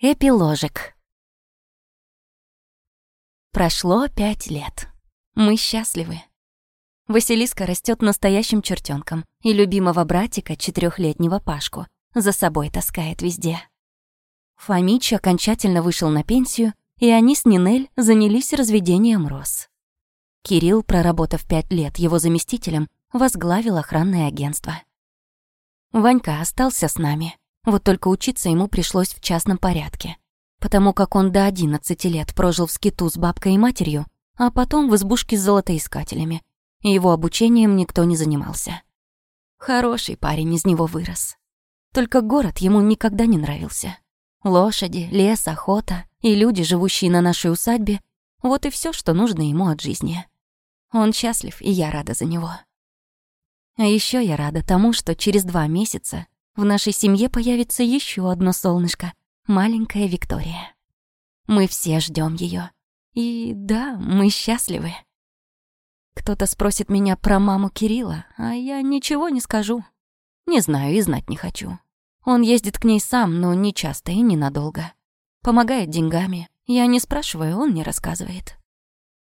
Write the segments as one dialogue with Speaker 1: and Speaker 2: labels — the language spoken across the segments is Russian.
Speaker 1: Эпиложек. Прошло пять лет. Мы счастливы. Василиска растет настоящим чертенком и любимого братика, четырехлетнего Пашку, за собой таскает везде. Фомич окончательно вышел на пенсию, и они с Нинель занялись разведением роз. Кирилл, проработав пять лет его заместителем, возглавил охранное агентство. Ванька остался с нами. Вот только учиться ему пришлось в частном порядке. Потому как он до 11 лет прожил в скиту с бабкой и матерью, а потом в избушке с золотоискателями. И его обучением никто не занимался. Хороший парень из него вырос. Только город ему никогда не нравился. Лошади, лес, охота и люди, живущие на нашей усадьбе, вот и все, что нужно ему от жизни. Он счастлив, и я рада за него. А еще я рада тому, что через два месяца в нашей семье появится еще одно солнышко, маленькая Виктория. Мы все ждем ее. И да, мы счастливы. Кто-то спросит меня про маму Кирилла, а я ничего не скажу. Не знаю и знать не хочу. Он ездит к ней сам, но не часто и ненадолго. Помогает деньгами. Я не спрашиваю, он не рассказывает.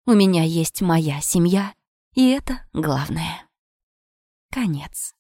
Speaker 1: У меня есть моя семья, и это главное. Конец.